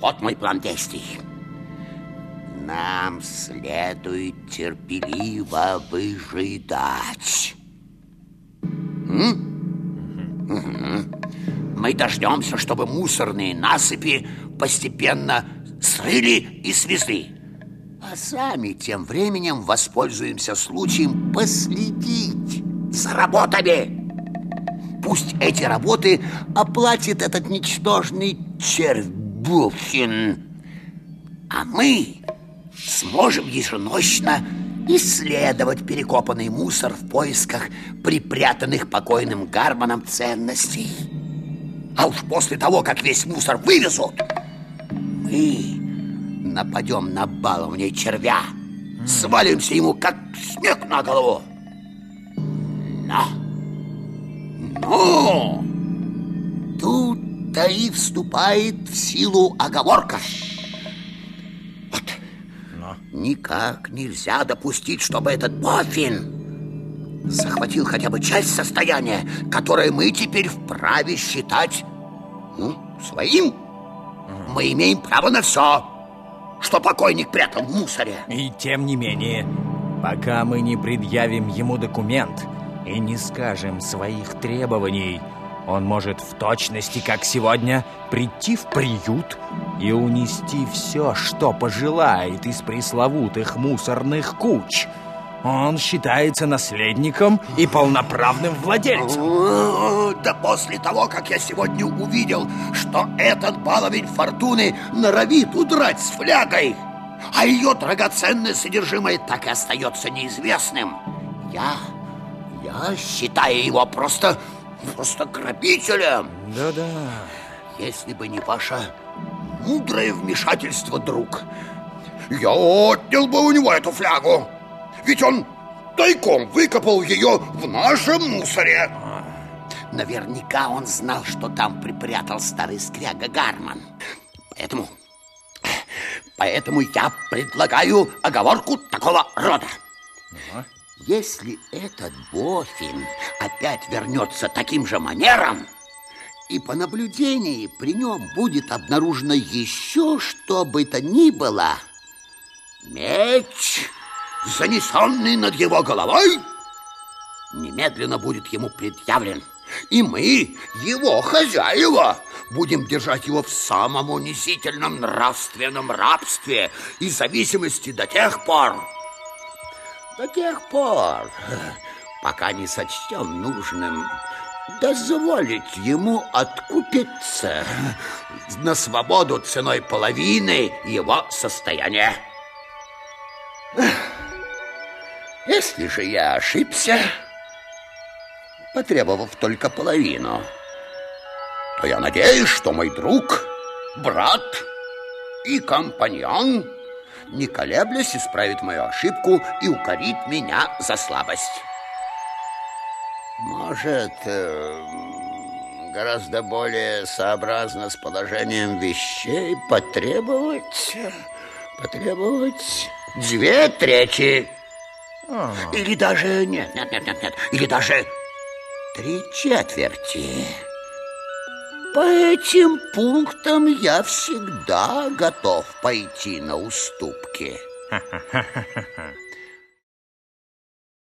Вот мой план действий. Нам следует терпеливо выжидать. М? Мы дождемся, чтобы мусорные насыпи постепенно срыли и свезли. А сами тем временем воспользуемся случаем последить за работами. Пусть эти работы оплатит этот ничтожный червь Булхин. А мы сможем еженочно исследовать перекопанный мусор в поисках припрятанных покойным Гарманом ценностей. А уж после того, как весь мусор вывезут, мы нападем на баловня червя, свалимся ему, как снег на голову. Но, но, тут-то и вступает в силу оговорка. Вот, но. никак нельзя допустить, чтобы этот Боффин захватил хотя бы часть состояния, которое мы теперь вправе считать ну, своим. Мы имеем право на все что покойник прятал в мусоре. И тем не менее, пока мы не предъявим ему документ и не скажем своих требований, он может в точности, как сегодня, прийти в приют и унести все, что пожелает из пресловутых мусорных куч – он считается наследником и полноправным владельцем. Да после того, как я сегодня увидел, что этот баловень фортуны норовит удрать с флягой, а ее драгоценное содержимое так и остается неизвестным, я, я считаю его просто, просто грабителем. Да-да. Если бы не ваше мудрое вмешательство, друг, я отнял бы у него эту флягу. Ведь он тайком выкопал ее в нашем мусоре. Наверняка он знал, что там припрятал старый скряга Гарман. Поэтому, поэтому я предлагаю оговорку такого рода. Если этот Бофин опять вернется таким же манером, и по наблюдении при нем будет обнаружено еще что бы то ни было, меч занесенный над его головой, немедленно будет ему предъявлен. И мы, его хозяева, будем держать его в самом унизительном нравственном рабстве и зависимости до тех пор, до тех пор, пока не сочтем нужным дозволить ему откупиться на свободу ценой половины его состояния. Если же я ошибся, потребовав только половину, то я надеюсь, что мой друг, брат и компаньон, не колеблясь, исправит мою ошибку и укорит меня за слабость. Может, э, гораздо более сообразно с положением вещей потребовать, потребовать две трети а. Или даже... Нет, нет, нет, нет, нет. Или даже три четверти. По этим пунктам я всегда готов пойти на уступки.